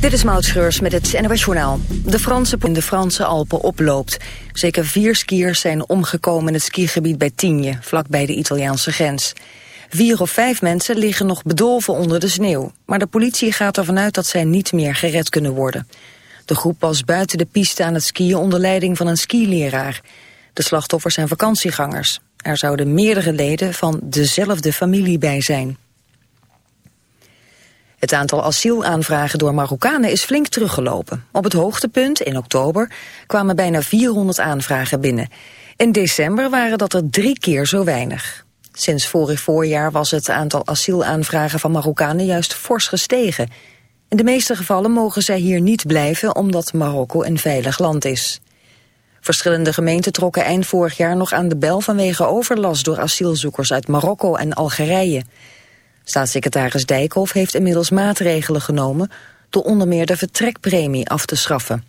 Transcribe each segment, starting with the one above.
Dit is Maud Schreurs met het NOS Journaal. De Franse in de Franse Alpen oploopt. Zeker vier skiers zijn omgekomen in het skigebied bij Tigne, vlakbij de Italiaanse grens. Vier of vijf mensen liggen nog bedolven onder de sneeuw. Maar de politie gaat ervan uit dat zij niet meer gered kunnen worden. De groep was buiten de piste aan het skiën onder leiding van een skileraar. De slachtoffers zijn vakantiegangers. Er zouden meerdere leden van dezelfde familie bij zijn. Het aantal asielaanvragen door Marokkanen is flink teruggelopen. Op het hoogtepunt, in oktober, kwamen bijna 400 aanvragen binnen. In december waren dat er drie keer zo weinig. Sinds vorig voorjaar was het aantal asielaanvragen van Marokkanen juist fors gestegen. In de meeste gevallen mogen zij hier niet blijven omdat Marokko een veilig land is. Verschillende gemeenten trokken eind vorig jaar nog aan de bel vanwege overlast door asielzoekers uit Marokko en Algerije. Staatssecretaris Dijkhoff heeft inmiddels maatregelen genomen... door onder meer de vertrekpremie af te schaffen.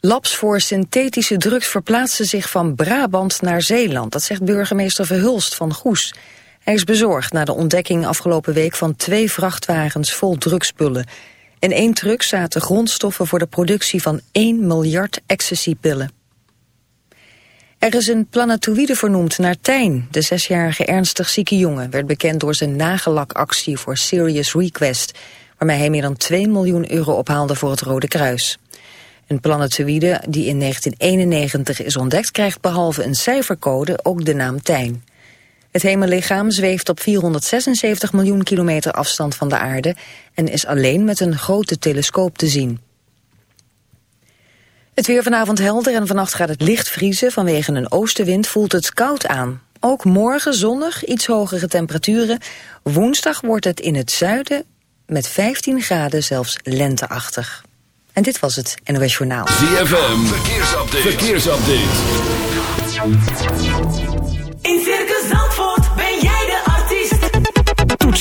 Labs voor synthetische drugs verplaatsen zich van Brabant naar Zeeland. Dat zegt burgemeester Verhulst van Goes. Hij is bezorgd na de ontdekking afgelopen week van twee vrachtwagens vol drugspullen. In één truck zaten grondstoffen voor de productie van 1 miljard ecstasypillen. Er is een planetoïde vernoemd naar Tijn. De zesjarige ernstig zieke jongen werd bekend door zijn nagellakactie voor Serious Request, waarmee hij meer dan 2 miljoen euro ophaalde voor het Rode Kruis. Een planetoïde die in 1991 is ontdekt krijgt behalve een cijfercode ook de naam Tijn. Het hemellichaam zweeft op 476 miljoen kilometer afstand van de aarde en is alleen met een grote telescoop te zien. Het weer vanavond helder en vannacht gaat het licht vriezen. Vanwege een oostenwind voelt het koud aan. Ook morgen zonnig, iets hogere temperaturen. Woensdag wordt het in het zuiden met 15 graden zelfs lenteachtig. En dit was het NOS Journaal. ZFM, verkeersupdate. verkeersupdate.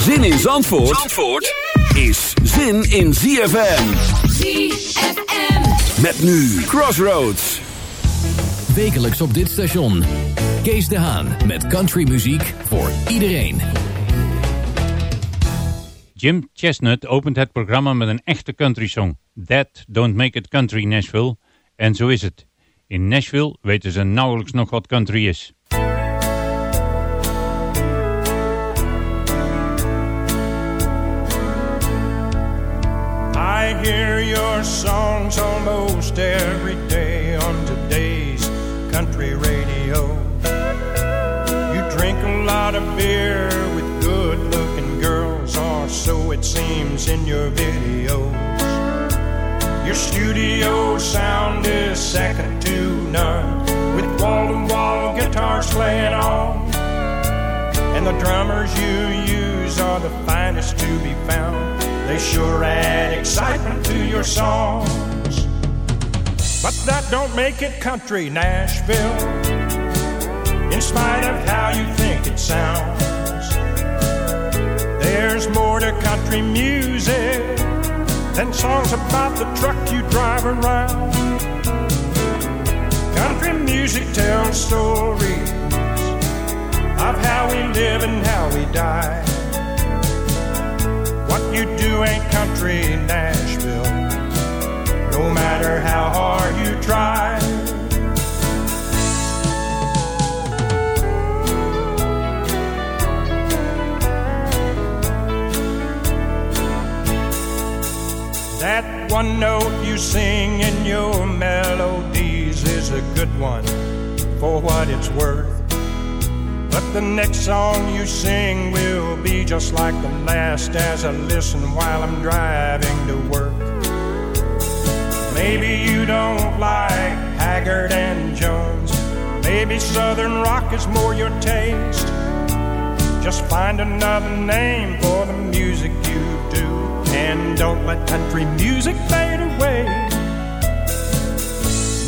Zin in Zandvoort, Zandvoort is zin in ZFM. ZFM. Met nu Crossroads. Wekelijks op dit station. Kees de Haan met countrymuziek voor iedereen. Jim Chestnut opent het programma met een echte country song. That Don't Make It Country Nashville. En zo is het. In Nashville weten ze nauwelijks nog wat country is. Hear your songs almost every day on today's country radio. You drink a lot of beer with good looking girls, or so it seems in your videos. Your studio sound is second to none, with wall to wall guitars playing on. And the drummers you use are the finest to be found. They sure add excitement to your songs. But that don't make it country, Nashville. In spite of how you think it sounds, there's more to country music than songs about the truck you drive around. Country music tells stories of how we live and how we die. What you do ain't country Nashville, no matter how hard you try. That one note you sing in your melodies is a good one for what it's worth. But the next song you sing will be just like the last as I listen while I'm driving to work. Maybe you don't like Haggard and Jones. Maybe Southern rock is more your taste. Just find another name for the music you do. And don't let country music fade away.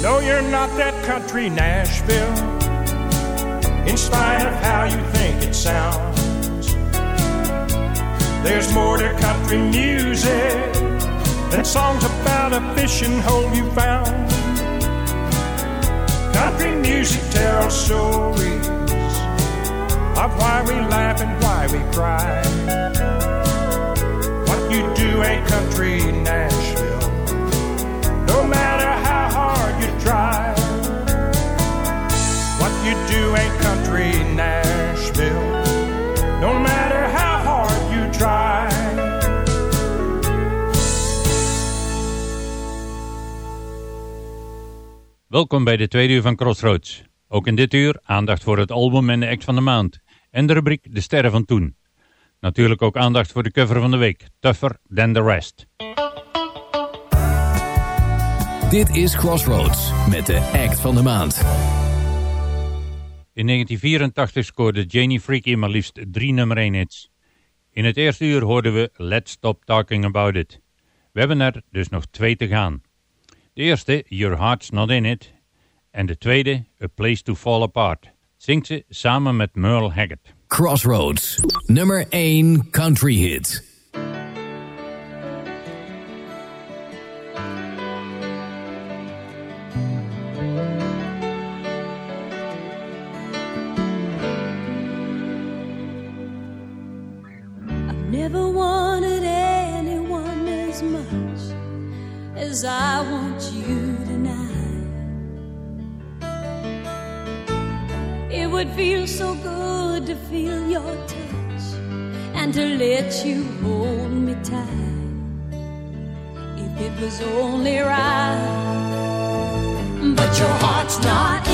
No, you're not that country Nashville in spite of how you think it sounds. There's more to country music than songs about a fishing hole you found. Country music tells stories of why we laugh and why we cry. What you do ain't country Nashville, no matter how hard you try. You do ain't country Nashville, no matter how hard you try. Welkom bij de tweede uur van Crossroads. Ook in dit uur aandacht voor het album en de act van de maand. En de rubriek De Sterren van Toen. Natuurlijk ook aandacht voor de cover van de week. Tougher Than The Rest. Dit is Crossroads met de act van de maand. In 1984 scoorde Janie Freaky maar liefst drie nummer 1 hits. In het eerste uur hoorden we Let's Stop Talking About It. We hebben er dus nog twee te gaan. De eerste, Your Heart's Not In It. En de tweede, A Place To Fall Apart. Zingt ze samen met Merle Haggard. Crossroads, nummer 1 country hit. As I want you tonight. It would feel so good to feel your touch and to let you hold me tight. If it was only right, but your heart's not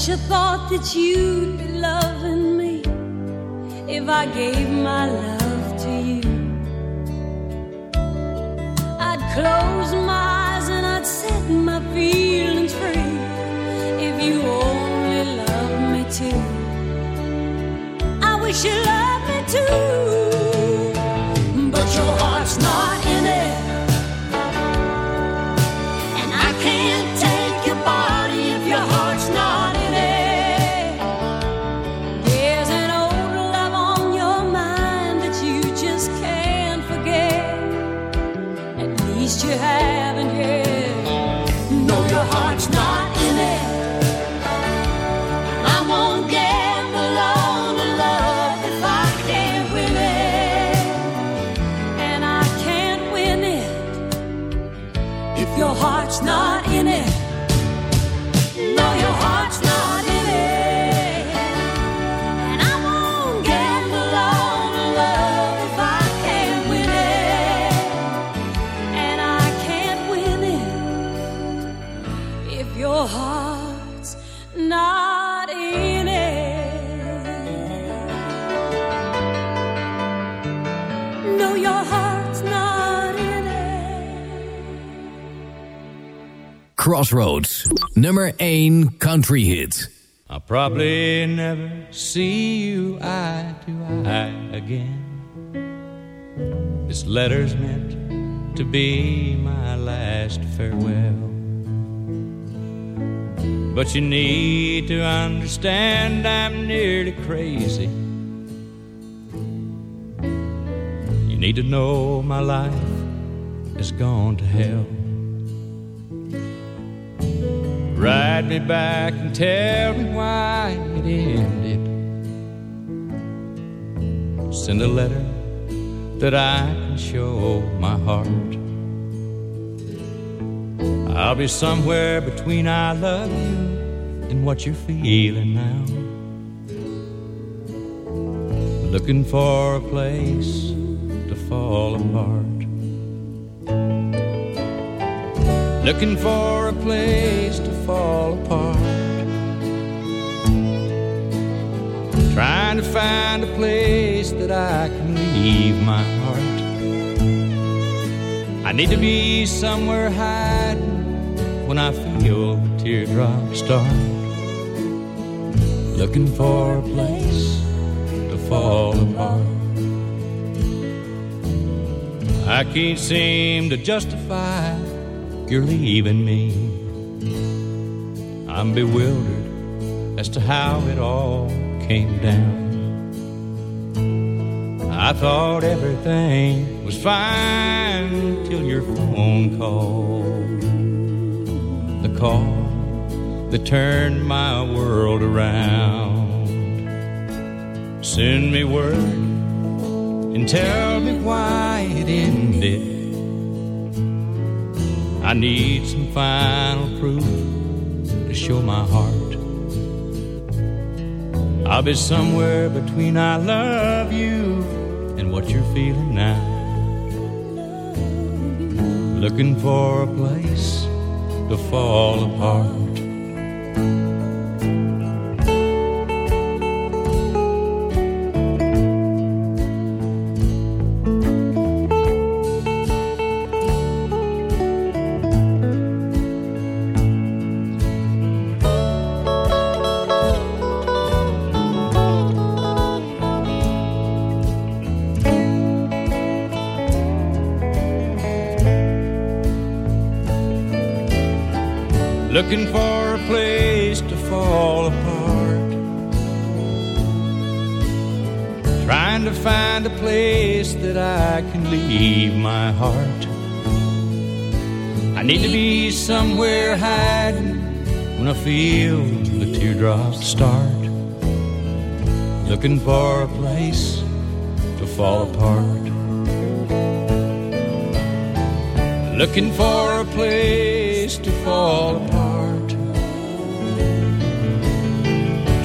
wish I thought that you'd be loving me if I gave my love to you. I'd close my eyes and I'd set my feelings free if you only loved me too. I wish you you haven't Crossroads. Nummer 1 country hit. I'll probably never see you eye to eye again. This letter's meant to be my last farewell. But you need to understand I'm nearly crazy. You need to know my life has gone to hell. Ride me back and tell me why it ended. Send a letter that I can show my heart. I'll be somewhere between I love you and what you're feeling now. Looking for a place to fall apart. Looking for a place to fall apart. Trying to find a place that I can leave my heart. I need to be somewhere hiding when I feel the teardrops start. Looking for a place to fall apart. I can't seem to justify you're leaving me. I'm bewildered as to how it all came down. I thought everything was fine till your phone called. The call that turned my world around. Send me word and tell me why it ended. I need some final proof to show my heart. I'll be somewhere between I love you and what you're feeling now. Looking for a place to fall apart. Looking for a place to fall apart. Trying to find a place that I can leave my heart. I need to be somewhere hiding when I feel the teardrops start. Looking for a place to fall apart. Looking for a place to fall apart.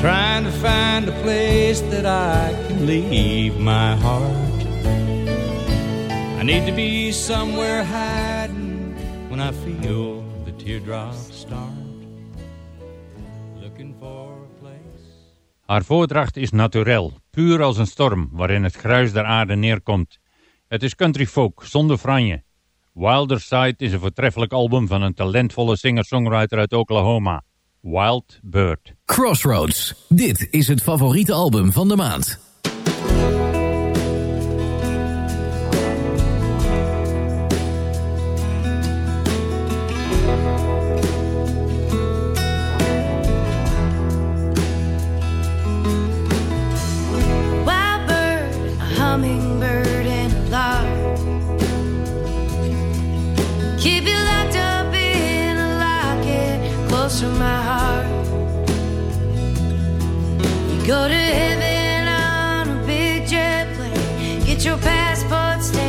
Trying to find a place that I can leave my heart. I need to be somewhere hiding when I feel the teardrops start. Looking for a place. Haar voordracht is naturel, puur als een storm waarin het gruis der aarde neerkomt. Het is country folk, zonder franje. Wilder Side is een voortreffelijk album van een talentvolle singer-songwriter uit Oklahoma, Wild Bird. Crossroads. Dit is het favoriete album van de maand. Wild bird, a to my heart. You go to heaven on a big jet plane. Get your passport stamped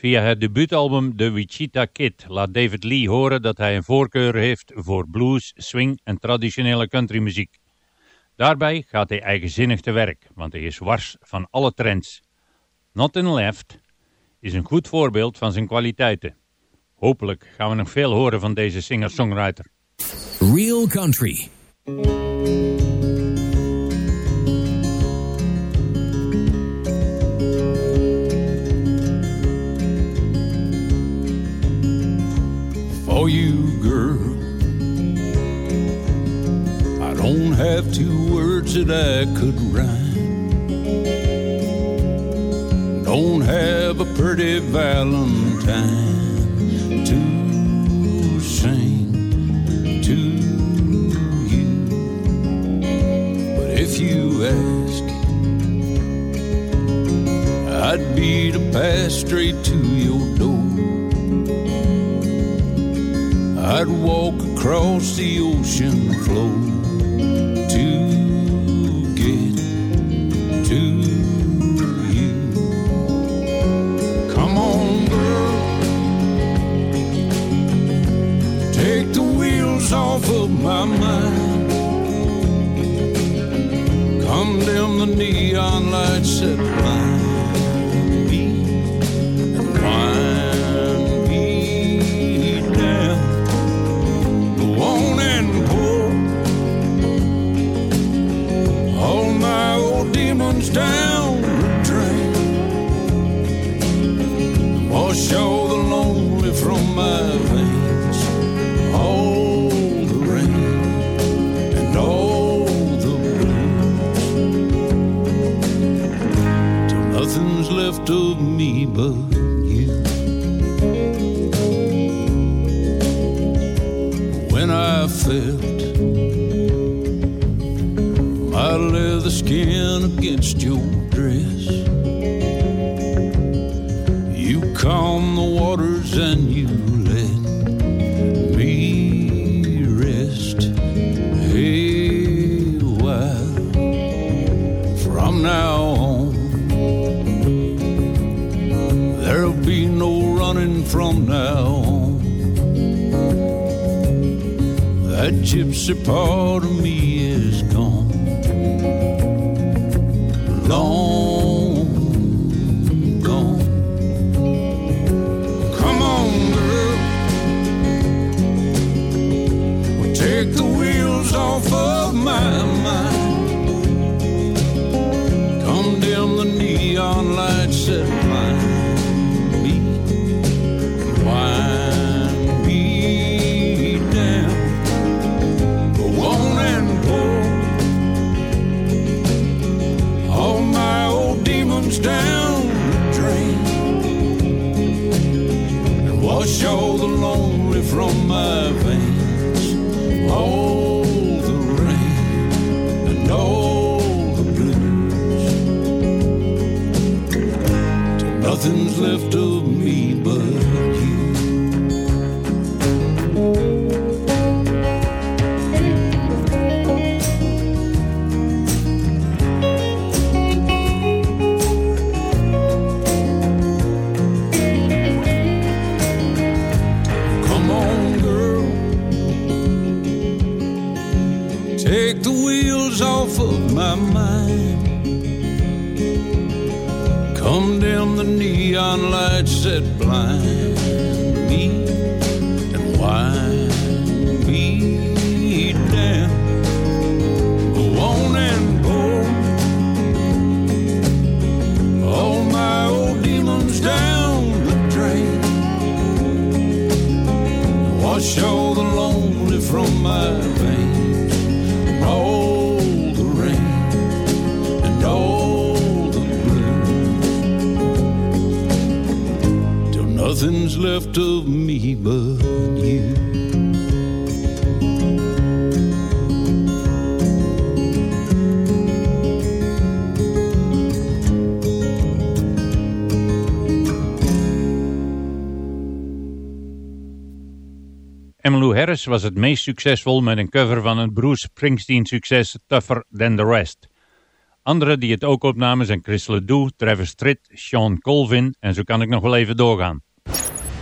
Via het debuutalbum The Wichita Kid laat David Lee horen dat hij een voorkeur heeft voor blues, swing en traditionele countrymuziek. Daarbij gaat hij eigenzinnig te werk, want hij is wars van alle trends. Nothing Left is een goed voorbeeld van zijn kwaliteiten. Hopelijk gaan we nog veel horen van deze singer-songwriter. Real Country. For you, girl. I don't have two words that I could rhyme. Don't have a pretty valentine to sing to you. But if you ask, I'd be to pass straight to your door. I'd walk across the ocean floor to get to you. Come on, girl. Take the wheels off of my mind. Come down the neon lights that blind All the rain and all the blues. Till nothing's left of me but guess a part of me is gone. Long gone. Come on, girl. Well, take the wheels off of my mind. Come down the neon lights nothing's left of neon lights left of me but you. Lou Harris was het meest succesvol met een cover van het Bruce Springsteen succes Tougher Than The Rest. Anderen die het ook opnamen zijn Chris LeDoux, Travis Tritt, Sean Colvin en zo kan ik nog wel even doorgaan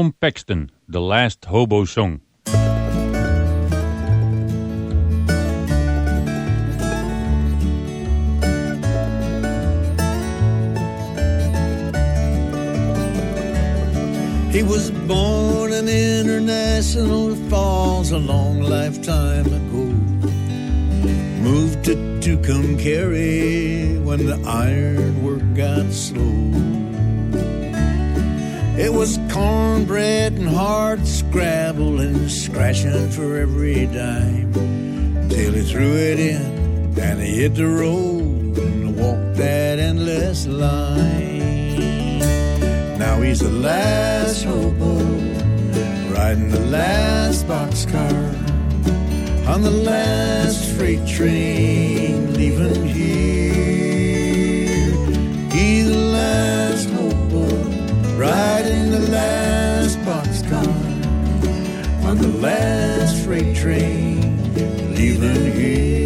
Tom Paxton, The Last Hobo Song. He was born in international falls a long lifetime ago. Moved to Tucumcari when the iron work got slow. It was cornbread and hard scrabble and scratching for every dime. Till he threw it in and he hit the road and walked that endless line. Now he's the last hobo, riding the last boxcar on the last freight train leaving here. He's the last hobo, riding last freight train leaving here.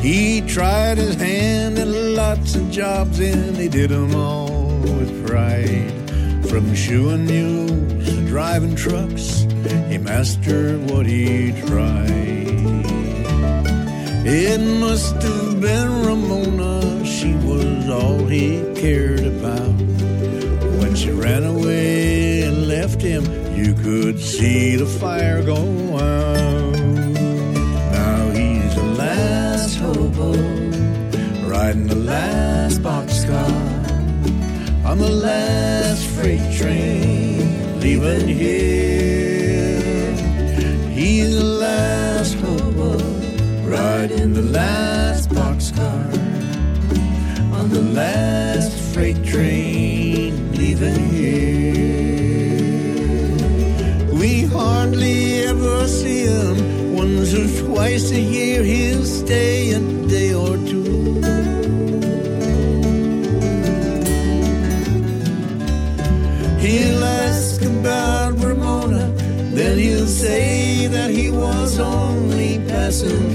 He tried his hand at lots of jobs and he did 'em all with pride. From shoeing mules to driving trucks, he mastered what he tried. It must have been Ramona, she was all he cared about. When she ran away and left him, you could see the fire go out. Now he's the last hobo, riding the last boxcar on the last freight train leaving here. Riding the last boxcar on the last freight train leaving here. We hardly ever see him. Once or twice a year he'll stay a day or two. He'll ask about Ramona, then he'll say that he was only passing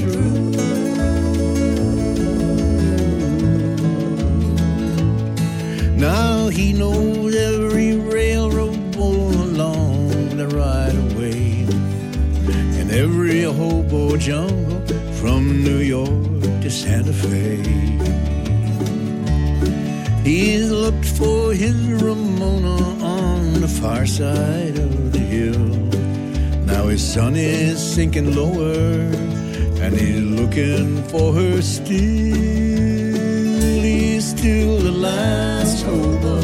Santa Fe. He's looked for his Ramona on the far side of the hill. Now his sun is sinking lower, and he's looking for her still. He's still the last hobo,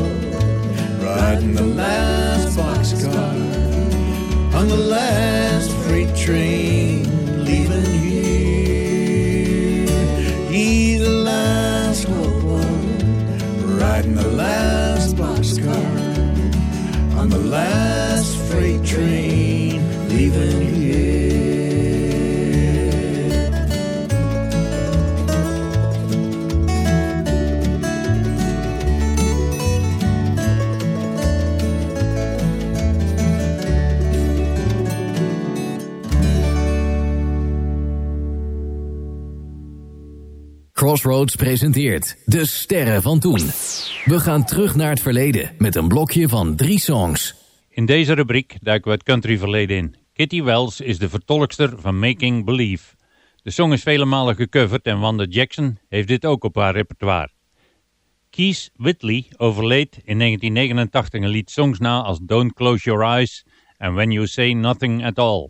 riding the last boxcar on the last freight train Crossroads presenteert De Sterren van Toen. We gaan terug naar het verleden met een blokje van drie songs. In deze rubriek duiken we het country verleden in. Kitty Wells is de vertolkster van Making Believe. De song is vele malen gecoverd en Wanda Jackson heeft dit ook op haar repertoire. Keith Whitley overleed in 1989 en liet songs na als Don't Close Your Eyes en When You Say Nothing At All.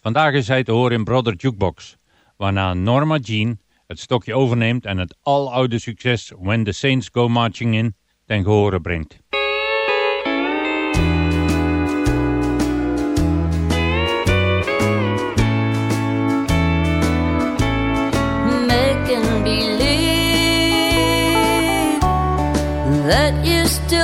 Vandaag is hij te horen in Brother Jukebox, waarna Norma Jean het stokje overneemt en het aloude succes When the Saints Go Marching In ten gehore brengt. you still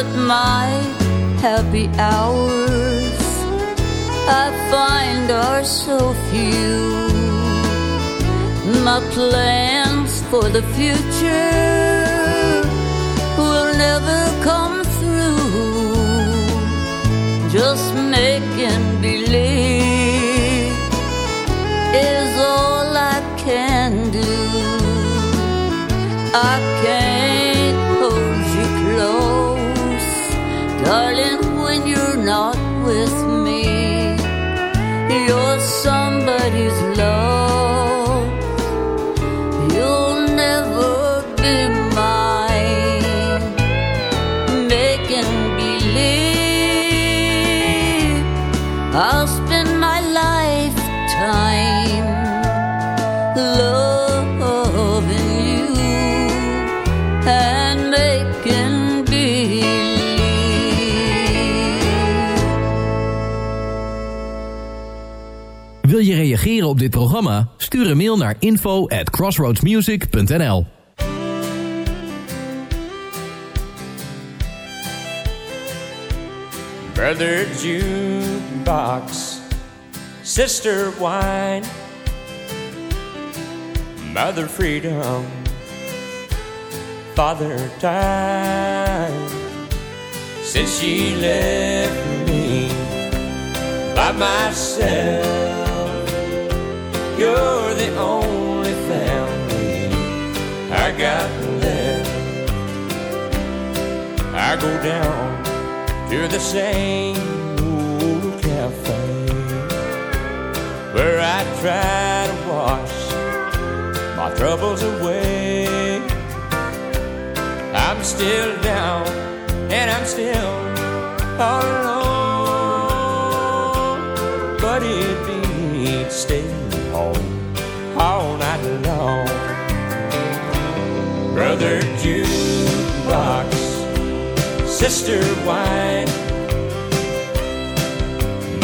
but my happy hours I find are so few. My plans for the future will never come through. Just making believe is all I can do. I can't darling, when you're not with me. You're somebody's love. Op dit programma? Stuur een mail naar info at crossroadsmusic.nl Brother jukebox, sister wine, mother freedom, father time. Since she left me by myself, you're the only family I got left. I go down to the same old cafe where I try to wash my troubles away. I'm still down and I'm still all alone, but it beats staying home all night long. Brother jukebox sister wine,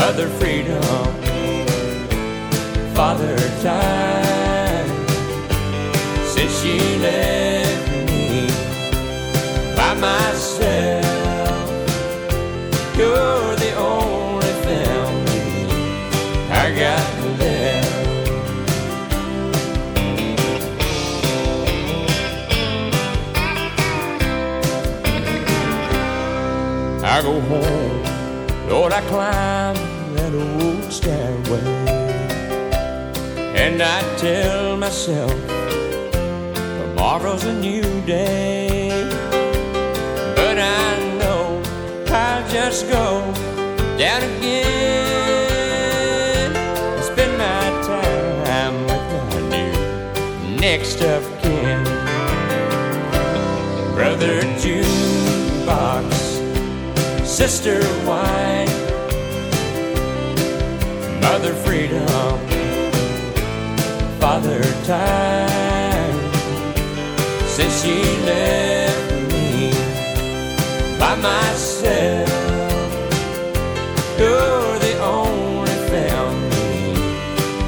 mother freedom, father time. Since she left me by myself, I go home, Lord, I climb that old stairway, and I tell myself tomorrow's a new day. But I know I'll just go down again spend my time with my new next of kin, brother jukebox sister wine, mother freedom, father time. Since she left me by myself, you're the only family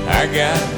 I got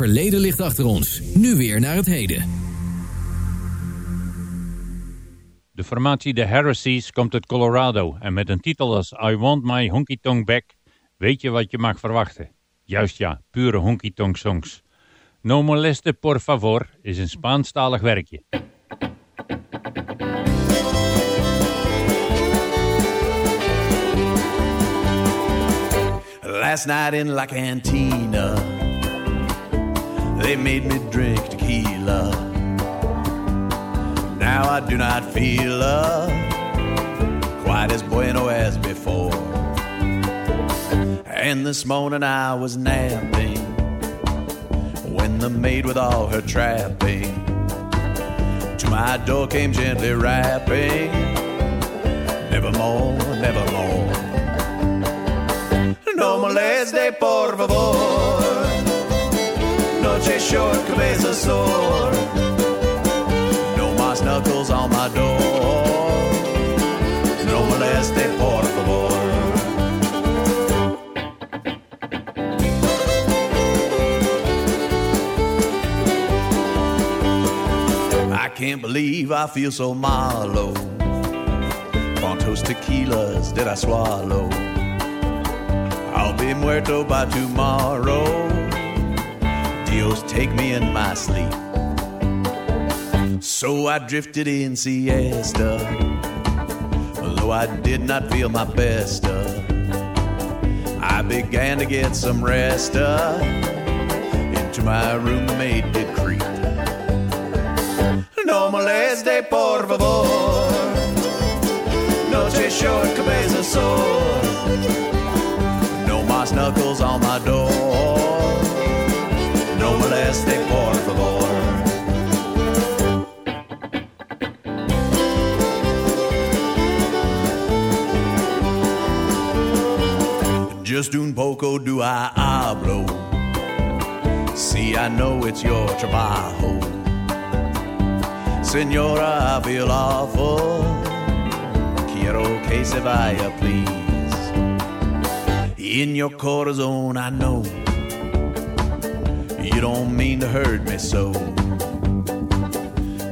Verleden ligt achter ons. Nu weer naar het heden. De formatie The Heresies komt uit Colorado en met een titel als I Want My Honky Tonk Back weet je wat je mag verwachten. Juist ja, pure honky tonk songs. No moleste por favor is een Spaanstalig werkje. Last night in La Cantina, they made me drink tequila. Now I do not feel quite as bueno as before. And this morning I was napping when the maid with all her trapping to my door came gently rapping. Nevermore, nevermore. No moleste, por favor. Short, cabeza sore. No más knuckles on my door. No moleste, por favor. I can't believe I feel so mallow. Quantos tequilas did I swallow? I'll be muerto by tomorrow. Take me in my sleep. So I drifted in siesta, although I did not feel my best. I began to get some rest. into my roommate did creep. No moleste, por favor. Noche short, cabeza sore. No más knuckles on my door. Moleste, por favor. Just un poco do I hablo. See, I know it's your trabajo. Senora, I feel awful. Quiero que se vaya, please. In your corazon, I know you don't mean to hurt me so.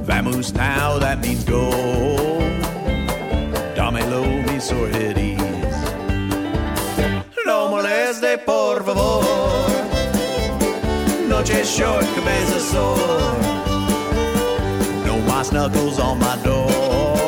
Vamos now, that means go. Dámelo, mi sorridis. No moleste, por favor. Noche short, cabeza sore. No más knuckles on my door.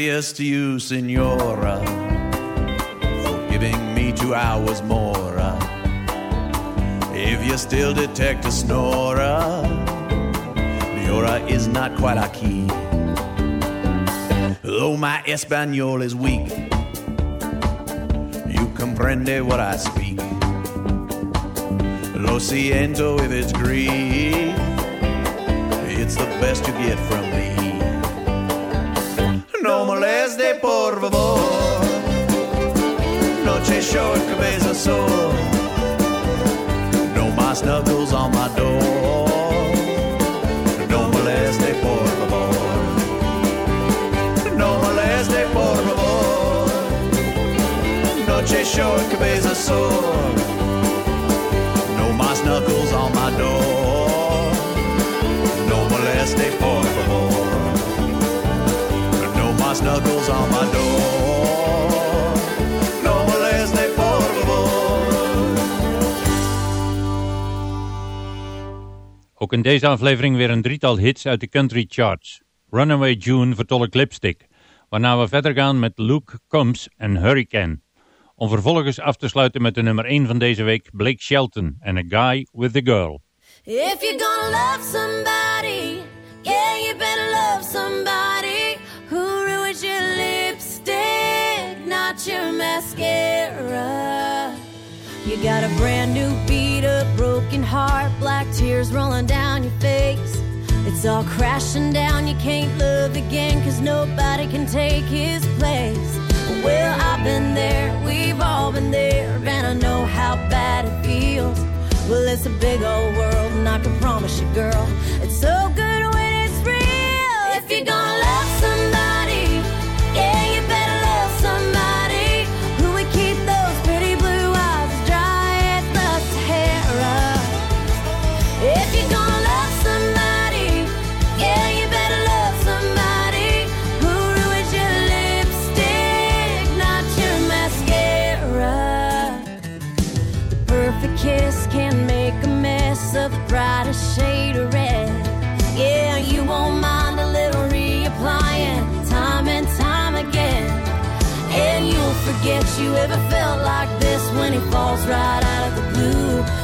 Gracias to you, senora, for giving me two hours more. Uh, if you still detect a snorer, Leora uh. is not quite a key. Though my Espanol is weak, you comprende what I speak. Lo siento if it's Greek, it's the best you get from short, cabeza. No más knuckles on my door. No moleste, por favor. No moleste, por favor. Noche short, cabeza sore. No más knuckles on my door. No moleste, por favor. No más knuckles on my door. In deze aflevering weer een drietal hits uit de country charts. Runaway June vertolkt Lipstick, waarna we verder gaan met Luke Combs en Hurricane. Om vervolgens af te sluiten met de nummer 1 van deze week, Blake Shelton en A Guy With A Girl. If you're gonna love somebody, yeah, you better love somebody. You got a brand new beat up, broken heart, black tears rolling down your face. It's all crashing down, you can't love again, cause nobody can take his place. Well, I've been there, we've all been there, and I know how bad it feels. Well, it's a big old world, and I can promise you, girl, it's so good. Guess you ever felt like this when it falls right out of the blue.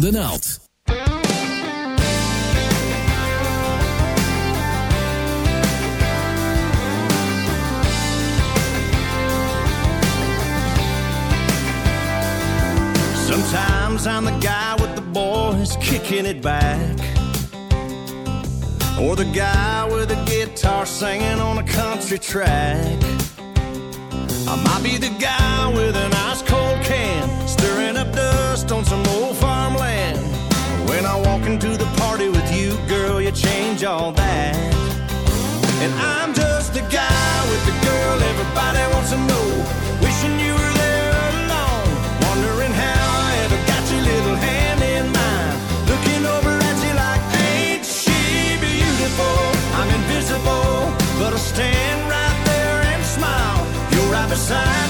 van de naald. Sometimes I'm the guy with the boys kicking it back. Or the guy with a guitar singing on a country track. I might be the guy with an stirring up dust on some old farmland. When I walk into the party with you, girl, you change all that. And I'm just the guy with the girl everybody wants to know. Wishing you were there alone, wondering how I ever got your little hand in mine. Looking over at you like, ain't she beautiful? I'm invisible, but I stand right there and smile. You're right beside.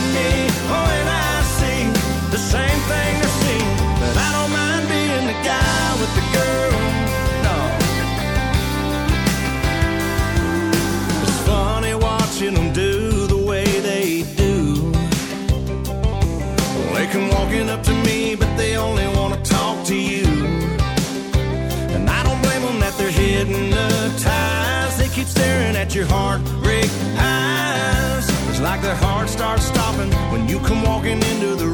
at your heartbreak highs. It's like their heart starts stopping when you come walking into the room.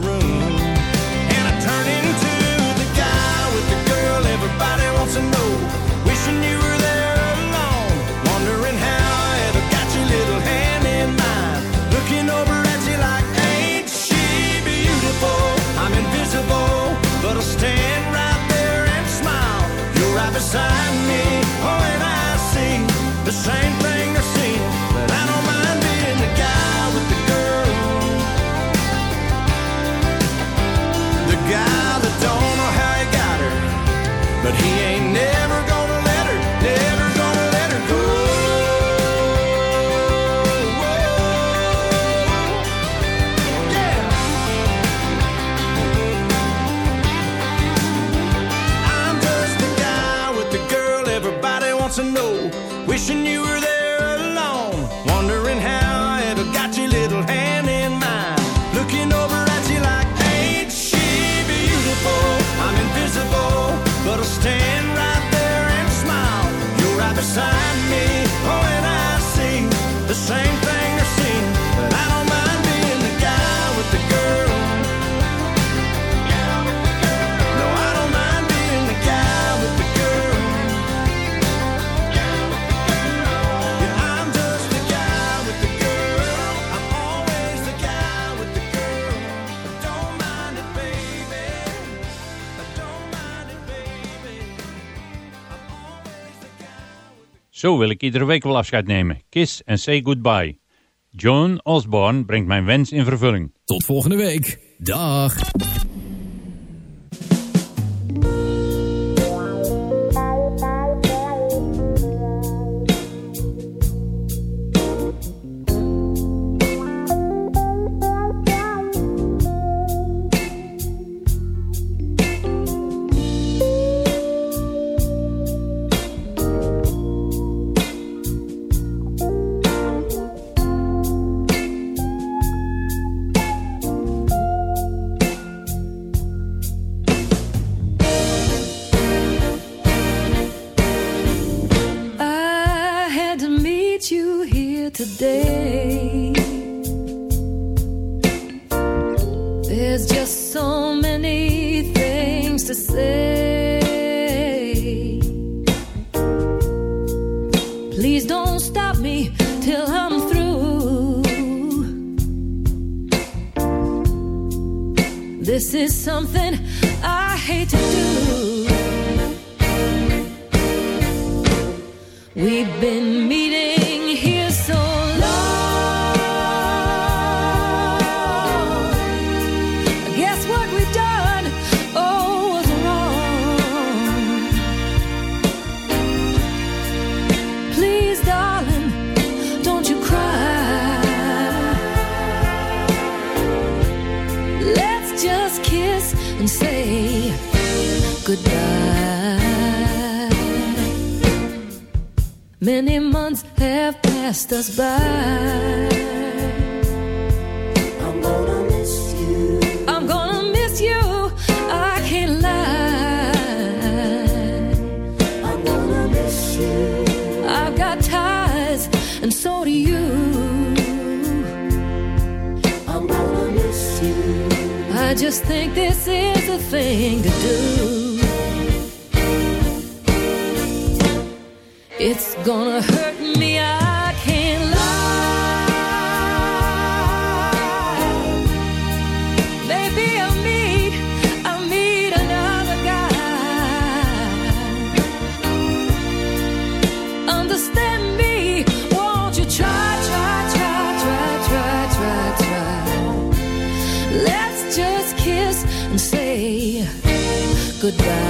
Zo wil ik iedere week wel afscheid nemen. Kiss and say goodbye. Joan Osborne brengt mijn wens in vervulling. Tot volgende week. Dag. just think this is the thing to do. It's gonna hurt. goodbye.